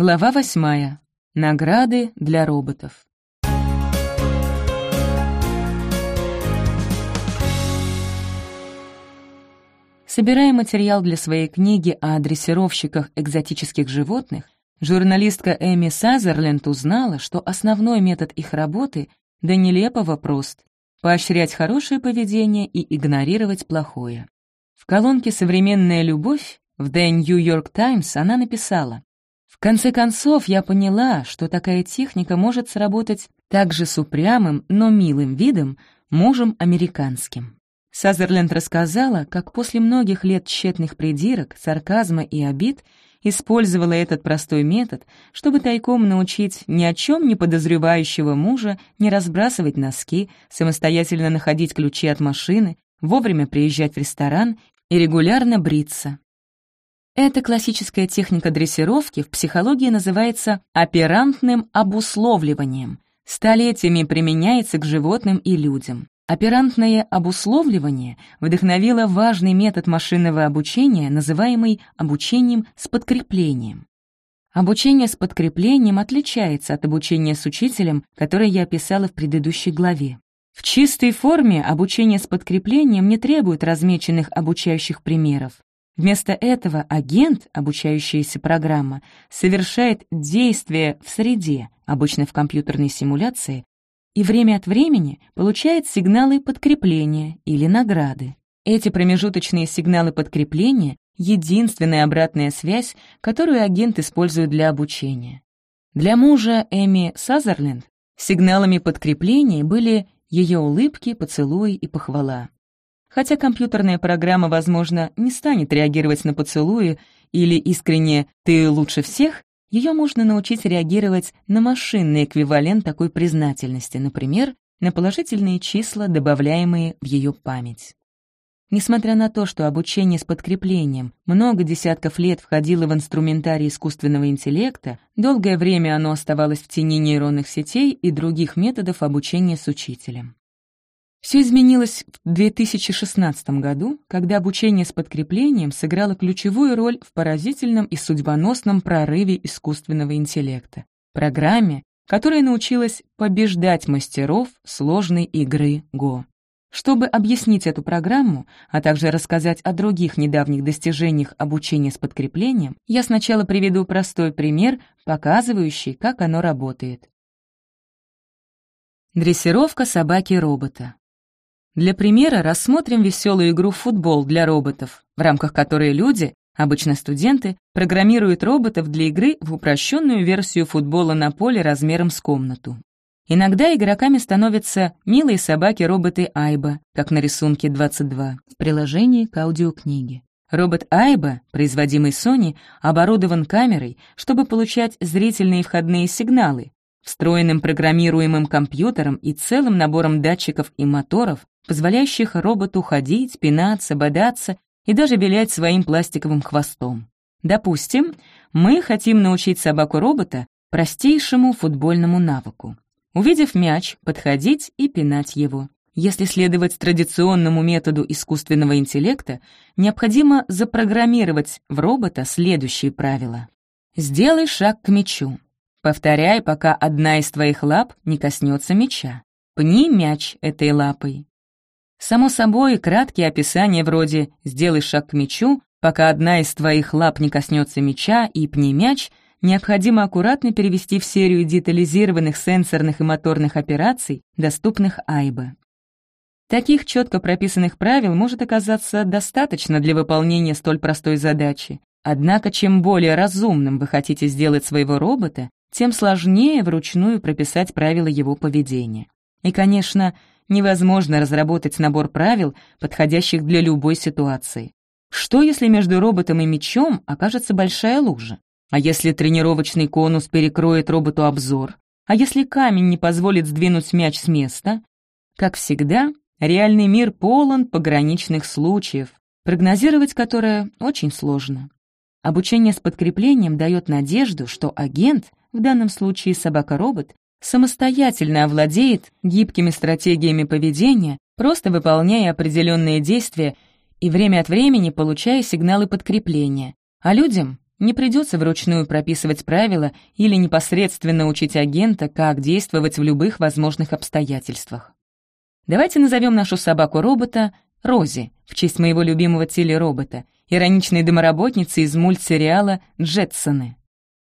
Глава восьмая. Награды для роботов. Собирая материал для своей книги о дрессировщиках экзотических животных, журналистка Эми Сазерленд узнала, что основной метод их работы до нелепого прост — поощрять хорошее поведение и игнорировать плохое. В колонке «Современная любовь» в The New York Times она написала «В конце концов я поняла, что такая техника может сработать также с упрямым, но милым видом, мужем американским». Сазерленд рассказала, как после многих лет тщетных придирок, сарказма и обид использовала этот простой метод, чтобы тайком научить ни о чем не подозревающего мужа не разбрасывать носки, самостоятельно находить ключи от машины, вовремя приезжать в ресторан и регулярно бриться. Эта классическая техника дрессировки в психологии называется оперантным обусловливанием. Столетиями применяется к животным и людям. Оперантное обусловливание вдохновило важный метод машинного обучения, называемый обучением с подкреплением. Обучение с подкреплением отличается от обучения с учителем, которое я описала в предыдущей главе. В чистой форме обучение с подкреплением не требует размеченных обучающих примеров. Вместо этого агент, обучающаяся программа, совершает действие в среде, обычно в компьютерной симуляции, и время от времени получает сигналы подкрепления или награды. Эти промежуточные сигналы подкрепления — единственная обратная связь, которую агент использует для обучения. Для мужа Эми Сазерленд сигналами подкрепления были ее улыбки, поцелуи и похвала. Хотя компьютерная программа, возможно, не станет реагировать на поцелуи или искренне «ты лучше всех», ее можно научить реагировать на машинный эквивалент такой признательности, например, на положительные числа, добавляемые в ее память. Несмотря на то, что обучение с подкреплением много десятков лет входило в инструментарий искусственного интеллекта, долгое время оно оставалось в тени нейронных сетей и других методов обучения с учителем. Все изменилось в 2016 году, когда обучение с подкреплением сыграло ключевую роль в поразительном и судьбоносном прорыве искусственного интеллекта, программе, которая научилась побеждать мастеров сложной игры Го. Чтобы объяснить эту программу, а также рассказать о других недавних достижениях обучения с подкреплением, я сначала приведу простой пример, показывающий, как оно работает. Дрессировка собаки-робота. Для примера рассмотрим веселую игру «Футбол» для роботов, в рамках которой люди, обычно студенты, программируют роботов для игры в упрощенную версию футбола на поле размером с комнату. Иногда игроками становятся милые собаки-роботы Айба, как на рисунке 22, в приложении к аудиокниге. Робот Айба, производимый Sony, оборудован камерой, чтобы получать зрительные входные сигналы, встроенным программируемым компьютером и целым набором датчиков и моторов, позволяющих роботу ходить, пинаться, бодаться и даже вилять своим пластиковым хвостом. Допустим, мы хотим научить собаку-робота простейшему футбольному навыку. Увидев мяч, подходить и пинать его. Если следовать традиционному методу искусственного интеллекта, необходимо запрограммировать в робота следующие правила. Сделай шаг к мячу. Повторяй, пока одна из твоих лап не коснется мяча. Пни мяч этой лапой. Само собой, краткие описания вроде «сделай шаг к мячу», пока одна из твоих лап не коснется мяча и пни мяч, необходимо аккуратно перевести в серию детализированных сенсорных и моторных операций, доступных Айбе. Таких четко прописанных правил может оказаться достаточно для выполнения столь простой задачи. Однако, чем более разумным вы хотите сделать своего робота, тем сложнее вручную прописать правила его поведения. И, конечно, невозможно разработать набор правил, подходящих для любой ситуации. Что, если между роботом и мечом окажется большая лужа? А если тренировочный конус перекроет роботу обзор? А если камень не позволит сдвинуть мяч с места? Как всегда, реальный мир полон пограничных случаев, прогнозировать которое очень сложно. Обучение с подкреплением дает надежду, что агент, в данном случае собака-робот, самостоятельно овладеет гибкими стратегиями поведения, просто выполняя определенные действия и время от времени получая сигналы подкрепления, а людям Не придется вручную прописывать правила или непосредственно учить агента, как действовать в любых возможных обстоятельствах. Давайте назовем нашу собаку-робота Рози, в честь моего любимого телеробота, ироничной домоработницы из мультсериала «Джетсоны».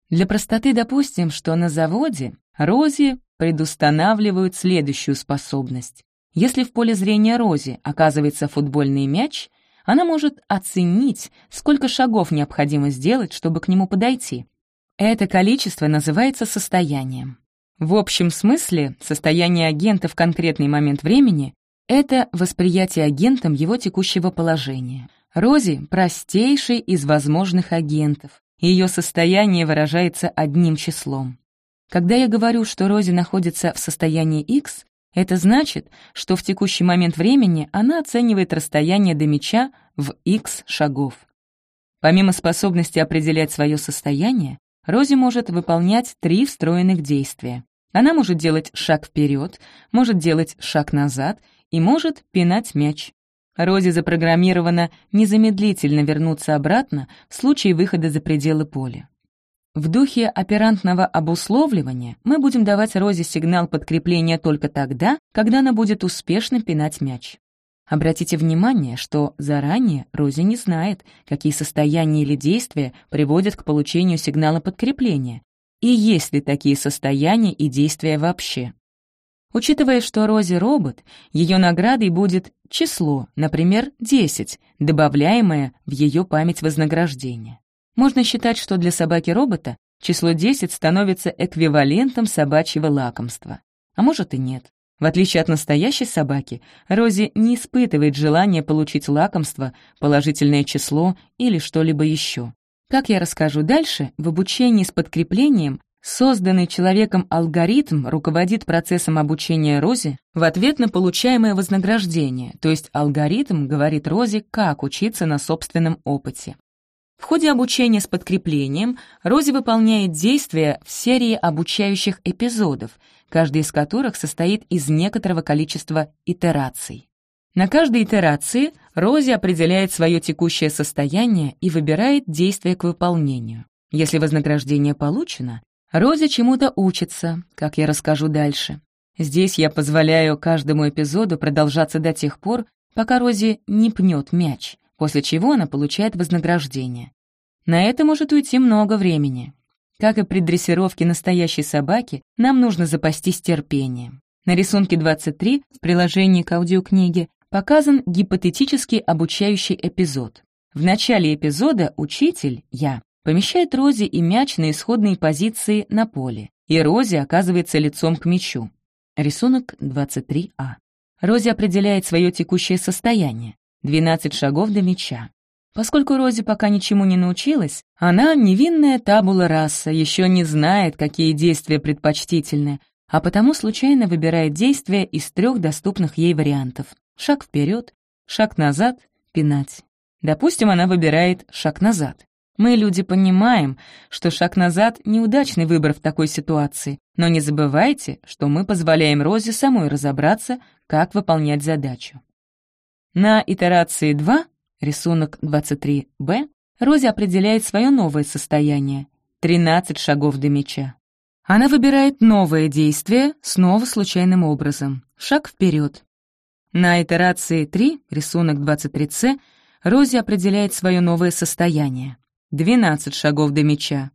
Для простоты допустим, что на заводе Рози предустанавливают следующую способность. Если в поле зрения Рози оказывается футбольный мяч, она может оценить, сколько шагов необходимо сделать, чтобы к нему подойти. Это количество называется состоянием. В общем смысле, состояние агента в конкретный момент времени — это восприятие агентом его текущего положения. Рози — простейший из возможных агентов. Ее состояние выражается одним числом. Когда я говорю, что Рози находится в состоянии X, это значит, что в текущий момент времени она оценивает расстояние до мяча в X шагов. Помимо способности определять свое состояние, Рози может выполнять три встроенных действия. Она может делать шаг вперед, может делать шаг назад и может пинать мяч. Рози запрограммирована незамедлительно вернуться обратно в случае выхода за пределы поля. В духе оперантного обусловливания мы будем давать Розе сигнал подкрепления только тогда, когда она будет успешно пинать мяч. Обратите внимание, что заранее Рози не знает, какие состояния или действия приводят к получению сигнала подкрепления, и есть ли такие состояния и действия вообще. Учитывая, что Рози робот, ее наградой будет число, например, 10, добавляемое в ее память вознаграждения. Можно считать, что для собаки-робота число 10 становится эквивалентом собачьего лакомства. А может и нет. В отличие от настоящей собаки, Рози не испытывает желания получить лакомство, положительное число или что-либо еще. Как я расскажу дальше, в обучении с подкреплением созданный человеком алгоритм руководит процессом обучения Рози в ответ на получаемое вознаграждение, то есть алгоритм говорит Рози, как учиться на собственном опыте. В ходе обучения с подкреплением Рози выполняет действия в серии обучающих эпизодов, каждый из которых состоит из некоторого количества итераций. На каждой итерации Рози определяет свое текущее состояние и выбирает действие к выполнению. Если вознаграждение получено, Рози чему-то учится, как я расскажу дальше. Здесь я позволяю каждому эпизоду продолжаться до тех пор, пока Рози не пнет мяч, после чего она получает вознаграждение. На это может уйти много времени. Как и при дрессировке настоящей собаки, нам нужно запастись терпением. На рисунке 23 в приложении к аудиокниге показан гипотетический обучающий эпизод. В начале эпизода учитель, я, помещает Рози и мяч на исходные позиции на поле, и Рози оказывается лицом к мячу. Рисунок 23а. Рози определяет свое текущее состояние. 12 шагов до мяча. Поскольку Рози пока ничему не научилась, она невинная табула раса, еще не знает, какие действия предпочтительны, а потому случайно выбирает действия из трех доступных ей вариантов. Шаг вперед, шаг назад, пинать. Допустим, она выбирает шаг назад. Мы, люди, понимаем, что шаг назад — неудачный выбор в такой ситуации, но не забывайте, что мы позволяем Розе самой разобраться, как выполнять задачу. На итерации 2, рисунок 23b, Рози определяет свое новое состояние — 13 шагов до мяча. Она выбирает новое действие снова случайным образом — шаг вперед. На итерации 3, рисунок 23c, Рози определяет свое новое состояние — 12 шагов до мяча.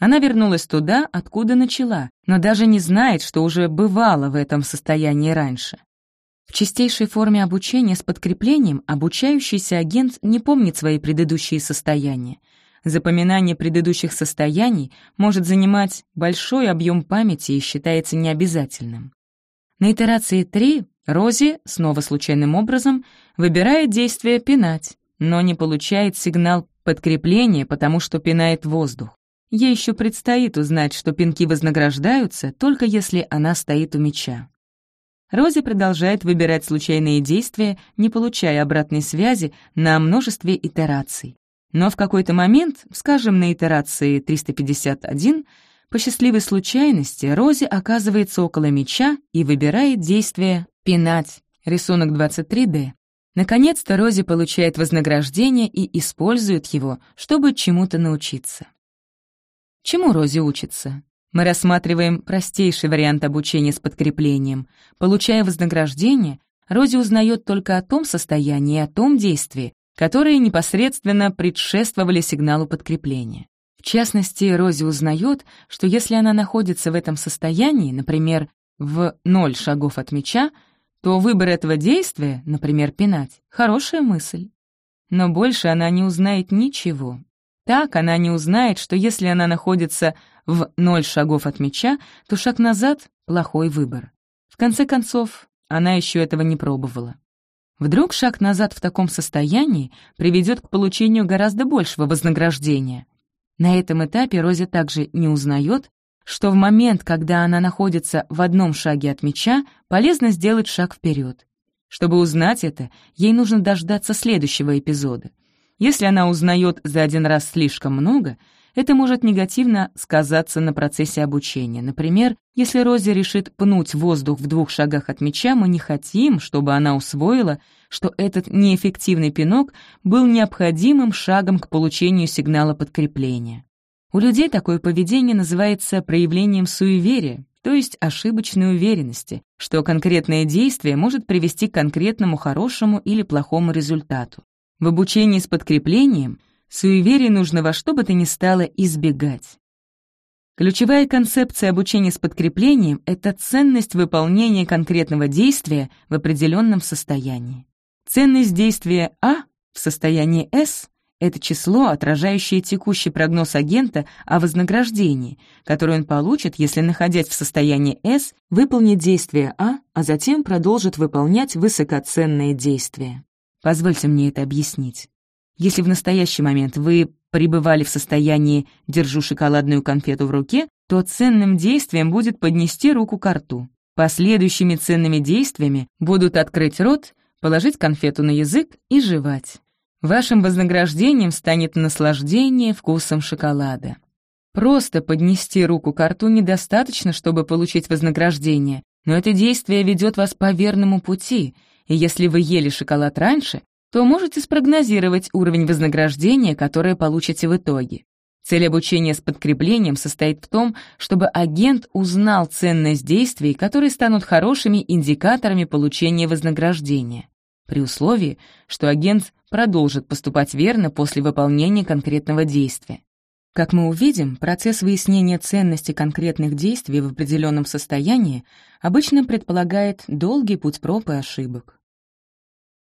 Она вернулась туда, откуда начала, но даже не знает, что уже бывала в этом состоянии раньше. В чистейшей форме обучения с подкреплением обучающийся агент не помнит свои предыдущие состояния. Запоминание предыдущих состояний может занимать большой объем памяти и считается необязательным. На итерации 3 Рози, снова случайным образом, выбирает действие «пинать», но не получает сигнал подкрепления, потому что пинает воздух. Ей еще предстоит узнать, что пинки вознаграждаются, только если она стоит у мяча. Рози продолжает выбирать случайные действия, не получая обратной связи на множестве итераций. Но в какой-то момент, скажем, на итерации 351, по счастливой случайности Рози оказывается около мяча и выбирает действие «пинать» рисунок 23D. Наконец-то Рози получает вознаграждение и использует его, чтобы чему-то научиться. Чему Рози учится? Мы рассматриваем простейший вариант обучения с подкреплением. Получая вознаграждение, Рози узнает только о том состоянии и о том действии, которые непосредственно предшествовали сигналу подкрепления. В частности, Рози узнает, что если она находится в этом состоянии, например, в ноль шагов от мяча, то выбор этого действия, например, пинать, хорошая мысль. Но больше она не узнает ничего. Так она не узнает, что если она находится в ноль шагов от мяча, то шаг назад — плохой выбор. В конце концов, она еще этого не пробовала. Вдруг шаг назад в таком состоянии приведет к получению гораздо большего вознаграждения. На этом этапе Рози также не узнает, что в момент, когда она находится в одном шаге от мяча, полезно сделать шаг вперед. Чтобы узнать это, ей нужно дождаться следующего эпизода. Если она узнает за один раз слишком много, это может негативно сказаться на процессе обучения. Например, если Рози решит пнуть воздух в двух шагах от мяча, мы не хотим, чтобы она усвоила, что этот неэффективный пинок был необходимым шагом к получению сигнала подкрепления. У людей такое поведение называется проявлением суеверия, то есть ошибочной уверенности, что конкретное действие может привести к конкретному хорошему или плохому результату. В обучении с подкреплением Суеверий нужно во что бы то ни стало избегать. Ключевая концепция обучения с подкреплением — это ценность выполнения конкретного действия в определенном состоянии. Ценность действия А в состоянии С — это число, отражающее текущий прогноз агента о вознаграждении, которое он получит, если, находясь в состоянии С, выполнит действие А, а затем продолжит выполнять высокоценные действия. Позвольте мне это объяснить. Если в настоящий момент вы пребывали в состоянии «держу шоколадную конфету в руке», то ценным действием будет поднести руку к рту. Последующими ценными действиями будут открыть рот, положить конфету на язык и жевать. Вашим вознаграждением станет наслаждение вкусом шоколада. Просто поднести руку к рту недостаточно, чтобы получить вознаграждение, но это действие ведет вас по верному пути, и если вы ели шоколад раньше, то можете спрогнозировать уровень вознаграждения, которое получите в итоге. Цель обучения с подкреплением состоит в том, чтобы агент узнал ценность действий, которые станут хорошими индикаторами получения вознаграждения, при условии, что агент продолжит поступать верно после выполнения конкретного действия. Как мы увидим, процесс выяснения ценности конкретных действий в определенном состоянии обычно предполагает долгий путь проб и ошибок.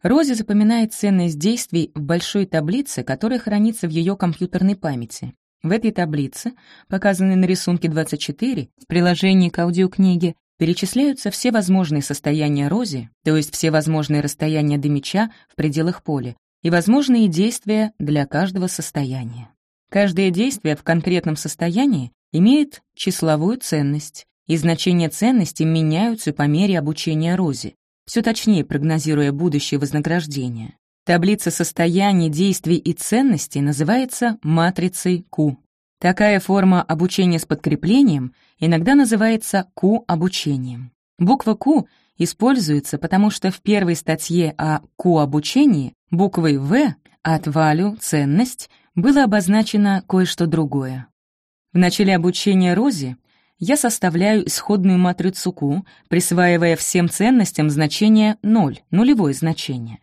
Рози запоминает ценность действий в большой таблице, которая хранится в ее компьютерной памяти. В этой таблице, показанной на рисунке 24, в приложении к аудиокниге, перечисляются все возможные состояния Рози, то есть все возможные расстояния до мяча в пределах поля, и возможные действия для каждого состояния. Каждое действие в конкретном состоянии имеет числовую ценность, и значения ценности меняются по мере обучения Рози все точнее прогнозируя будущее вознаграждение. Таблица состояний, действий и ценностей называется матрицей Q. Такая форма обучения с подкреплением иногда называется Q-обучением. Буква Q используется, потому что в первой статье о Q-обучении буквой В от value — ценность было обозначено кое-что другое. В начале обучения Рози я составляю исходную матрицу Q, присваивая всем ценностям значение 0, нулевое значение.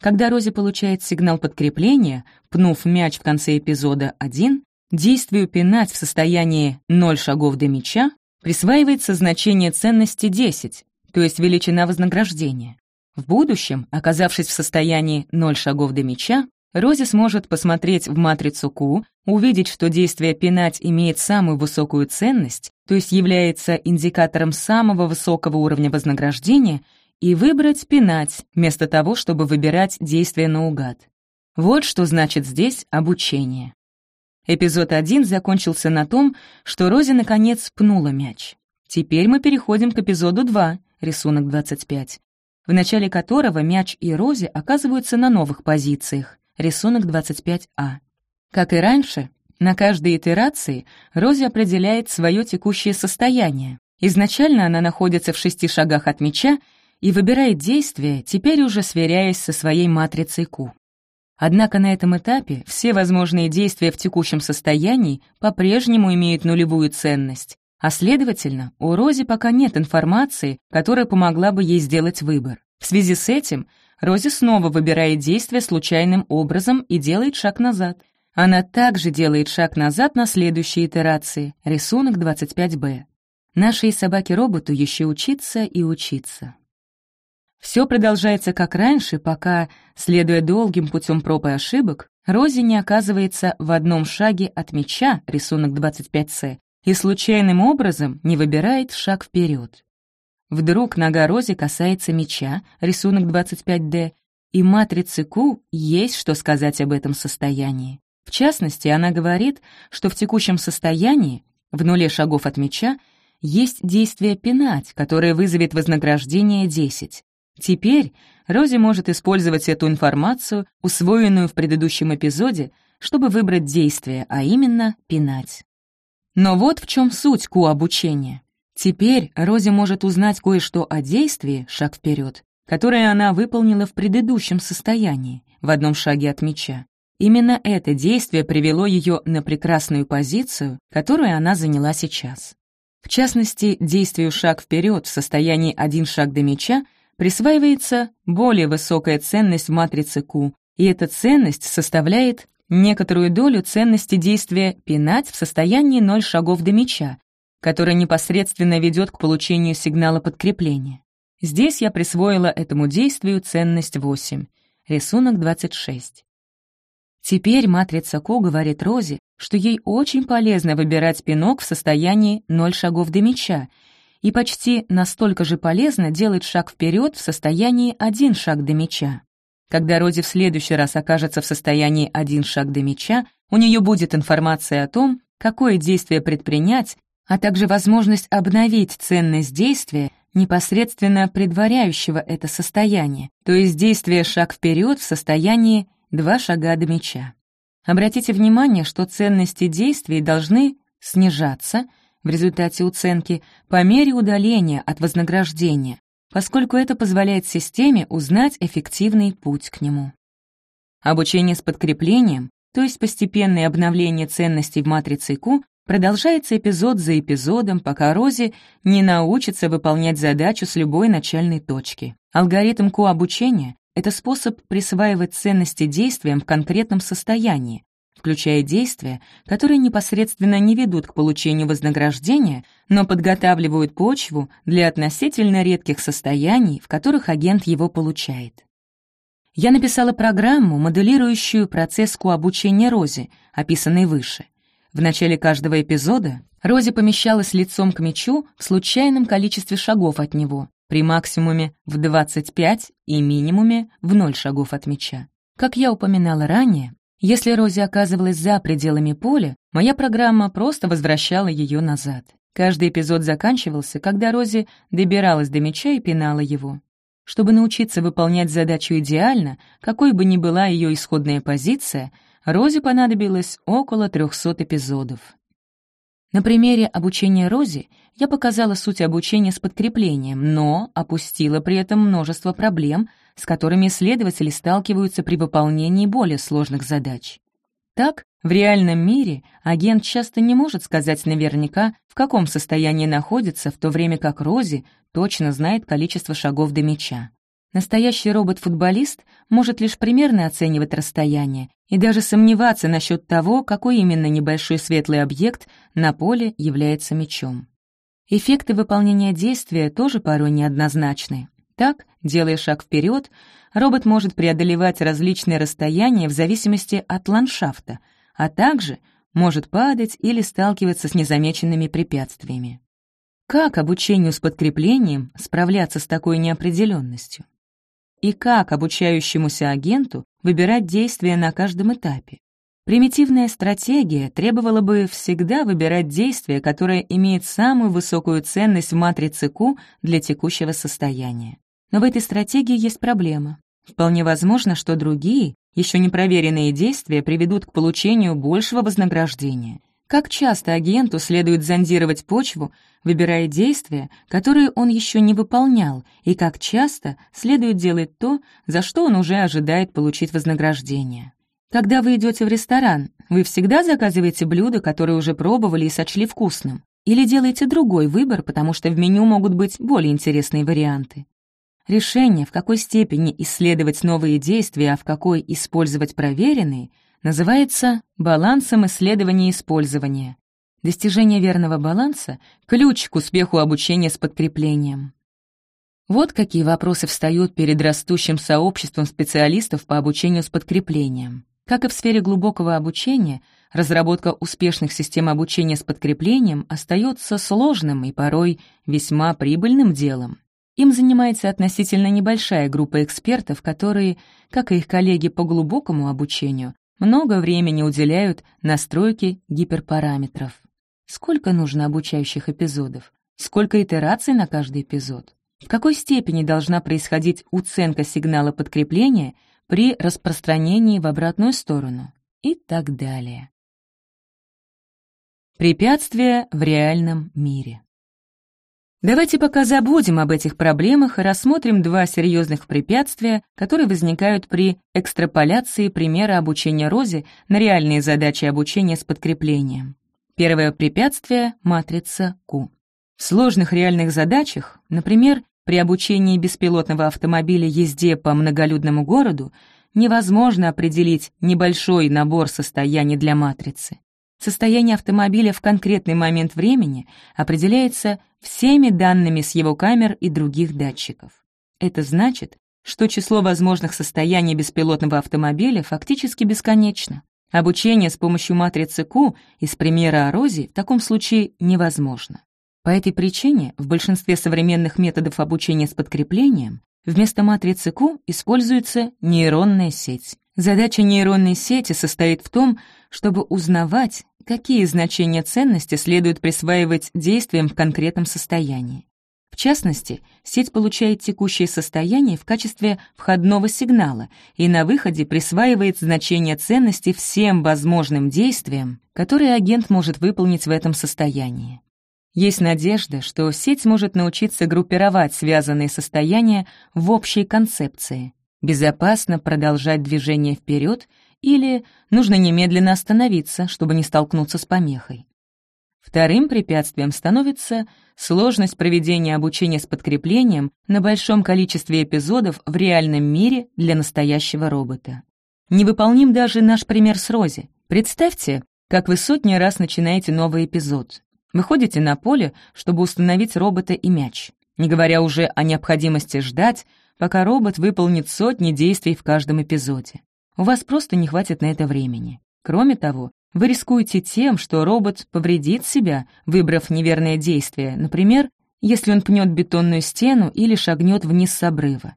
Когда Рози получает сигнал подкрепления, пнув мяч в конце эпизода 1, действию пинать в состоянии 0 шагов до мяча присваивается значение ценности 10, то есть величина вознаграждения. В будущем, оказавшись в состоянии 0 шагов до мяча, Рози сможет посмотреть в матрицу Q, увидеть, что действие пинать имеет самую высокую ценность, то есть является индикатором самого высокого уровня вознаграждения, и выбрать пинать, вместо того, чтобы выбирать действие наугад. Вот что значит здесь обучение. Эпизод 1 закончился на том, что Рози наконец пнула мяч. Теперь мы переходим к эпизоду 2, рисунок 25, в начале которого мяч и Рози оказываются на новых позициях рисунок 25А. Как и раньше, на каждой итерации Рози определяет свое текущее состояние. Изначально она находится в шести шагах от мяча и выбирает действие, теперь уже сверяясь со своей матрицей Q. Однако на этом этапе все возможные действия в текущем состоянии по-прежнему имеют нулевую ценность, а следовательно, у Рози пока нет информации, которая помогла бы ей сделать выбор. В связи с этим Рози снова выбирает действие случайным образом и делает шаг назад. Она также делает шаг назад на следующей итерации, рисунок 25Б. Нашей собаке-роботу еще учиться и учиться. Все продолжается как раньше, пока, следуя долгим путем проб и ошибок, Рози не оказывается в одном шаге от мяча, рисунок 25С, и случайным образом не выбирает шаг вперед. Вдруг нога Рози касается мяча, рисунок 25D, и матрице Q есть что сказать об этом состоянии. В частности, она говорит, что в текущем состоянии, в нуле шагов от мяча, есть действие пинать, которое вызовет вознаграждение 10. Теперь Рози может использовать эту информацию, усвоенную в предыдущем эпизоде, чтобы выбрать действие, а именно пинать. Но вот в чем суть ку-обучения. Теперь Рози может узнать кое-что о действии «шаг вперед», которое она выполнила в предыдущем состоянии, в одном шаге от мяча. Именно это действие привело ее на прекрасную позицию, которую она заняла сейчас. В частности, действию «шаг вперед» в состоянии «один шаг до мяча» присваивается более высокая ценность в матрице Q, и эта ценность составляет некоторую долю ценности действия «пинать» в состоянии ноль шагов до мяча, которое непосредственно ведет к получению сигнала подкрепления. Здесь я присвоила этому действию ценность 8, рисунок 26. Теперь матрица Ко говорит Розе, что ей очень полезно выбирать пинок в состоянии ноль шагов до мяча, и почти настолько же полезно делать шаг вперед в состоянии один шаг до мяча. Когда Рози в следующий раз окажется в состоянии один шаг до мяча, у нее будет информация о том, какое действие предпринять, а также возможность обновить ценность действия, непосредственно предваряющего это состояние, то есть действие шаг вперед в состоянии два шага до мяча. Обратите внимание, что ценности действий должны снижаться в результате уценки по мере удаления от вознаграждения, поскольку это позволяет системе узнать эффективный путь к нему. Обучение с подкреплением, то есть постепенное обновление ценностей в матрице Q, продолжается эпизод за эпизодом, пока Рози не научится выполнять задачу с любой начальной точки. Алгоритм Q-обучения — это способ присваивать ценности действиям в конкретном состоянии, включая действия, которые непосредственно не ведут к получению вознаграждения, но подготавливают почву для относительно редких состояний, в которых агент его получает. Я написала программу, моделирующую процесс обучения Рози, описанный выше. В начале каждого эпизода Рози помещалась лицом к мячу в случайном количестве шагов от него, при максимуме в 25 и минимуме в 0 шагов от мяча. Как я упоминала ранее, если Рози оказывалась за пределами поля, моя программа просто возвращала ее назад. Каждый эпизод заканчивался, когда Рози добиралась до мяча и пинала его. Чтобы научиться выполнять задачу идеально, какой бы ни была ее исходная позиция, Рози понадобилось около 300 эпизодов. На примере обучения Рози я показала суть обучения с подкреплением, но опустила при этом множество проблем, с которыми исследователи сталкиваются при выполнении более сложных задач. Так, в реальном мире агент часто не может сказать наверняка, в каком состоянии находится, в то время как Рози точно знает количество шагов до мяча. Настоящий робот-футболист может лишь примерно оценивать расстояние и даже сомневаться насчет того, какой именно небольшой светлый объект на поле является мячом. Эффекты выполнения действия тоже порой неоднозначны. Так, делая шаг вперед, робот может преодолевать различные расстояния в зависимости от ландшафта, а также может падать или сталкиваться с незамеченными препятствиями. Как обучению с подкреплением справляться с такой неопределенностью? И как обучающемуся агенту выбирать действия на каждом этапе? Примитивная стратегия требовала бы всегда выбирать действие, которое имеет самую высокую ценность в матрице Q для текущего состояния. Но в этой стратегии есть проблема. Вполне возможно, что другие, еще не проверенные действия приведут к получению большего вознаграждения. Как часто агенту следует зондировать почву, выбирая действия, которые он еще не выполнял, и как часто следует делать то, за что он уже ожидает получить вознаграждение. Когда вы идете в ресторан, вы всегда заказываете блюдо, которое уже пробовали и сочли вкусным, или делаете другой выбор, потому что в меню могут быть более интересные варианты. Решение, в какой степени исследовать новые действия, а в какой использовать проверенные, называется балансом исследования и использования. Достижение верного баланса — ключ к успеху обучения с подкреплением. Вот какие вопросы встают перед растущим сообществом специалистов по обучению с подкреплением. Как и в сфере глубокого обучения, разработка успешных систем обучения с подкреплением остается сложным и порой весьма прибыльным делом. Им занимается относительно небольшая группа экспертов, которые, как и их коллеги по глубокому обучению, много времени уделяют настройке гиперпараметров. Сколько нужно обучающих эпизодов? Сколько итераций на каждый эпизод? В какой степени должна происходить уценка сигнала подкрепления при распространении в обратную сторону? И так далее. Препятствия в реальном мире. Давайте пока забудем об этих проблемах и рассмотрим два серьезных препятствия, которые возникают при экстраполяции примера обучения Рози на реальные задачи обучения с подкреплением. Первое препятствие — матрица Q. В сложных реальных задачах, например, при обучении беспилотного автомобиля езде по многолюдному городу, невозможно определить небольшой набор состояний для матрицы. Состояние автомобиля в конкретный момент времени определяется всеми данными с его камер и других датчиков. Это значит, что число возможных состояний беспилотного автомобиля фактически бесконечно. Обучение с помощью матрицы Q из примера Орози в таком случае невозможно. По этой причине в большинстве современных методов обучения с подкреплением вместо матрицы Q используется нейронная сеть. Задача нейронной сети состоит в том, чтобы узнавать, какие значения ценности следует присваивать действиям в конкретном состоянии. В частности, сеть получает текущее состояние в качестве входного сигнала и на выходе присваивает значение ценности всем возможным действиям, которые агент может выполнить в этом состоянии. Есть надежда, что сеть сможет научиться группировать связанные состояния в общей концепции, безопасно продолжать движение вперед или нужно немедленно остановиться, чтобы не столкнуться с помехой. Вторым препятствием становится сложность проведения обучения с подкреплением на большом количестве эпизодов в реальном мире для настоящего робота. Невыполним даже наш пример с Рози. Представьте, как вы сотни раз начинаете новый эпизод. Выходите на поле, чтобы установить робота и мяч, не говоря уже о необходимости ждать, пока робот выполнит сотни действий в каждом эпизоде. У вас просто не хватит на это времени. Кроме того, вы рискуете тем, что робот повредит себя, выбрав неверное действие, например, если он пнет бетонную стену или шагнет вниз с обрыва.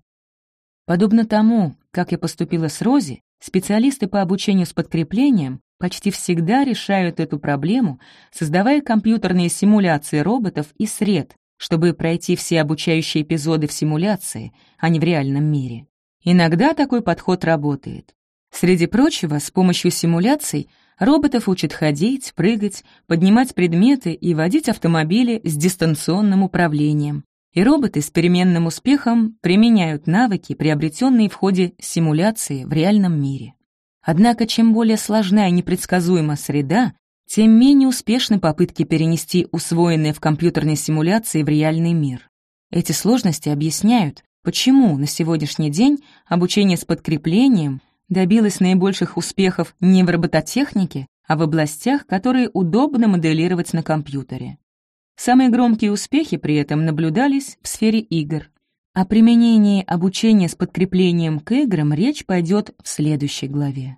Подобно тому, как я поступила с Рози, специалисты по обучению с подкреплением почти всегда решают эту проблему, создавая компьютерные симуляции роботов и сред, чтобы пройти все обучающие эпизоды в симуляции, а не в реальном мире. Иногда такой подход работает. Среди прочего, с помощью симуляций роботов учат ходить, прыгать, поднимать предметы и водить автомобили с дистанционным управлением. И роботы с переменным успехом применяют навыки, приобретенные в ходе симуляции в реальном мире. Однако, чем более сложна и непредсказуема среда, тем менее успешны попытки перенести усвоенные в компьютерной симуляции в реальный мир. Эти сложности объясняют, почему на сегодняшний день обучение с подкреплением — добилась наибольших успехов не в робототехнике, а в областях, которые удобно моделировать на компьютере. Самые громкие успехи при этом наблюдались в сфере игр. О применении обучения с подкреплением к играм речь пойдет в следующей главе.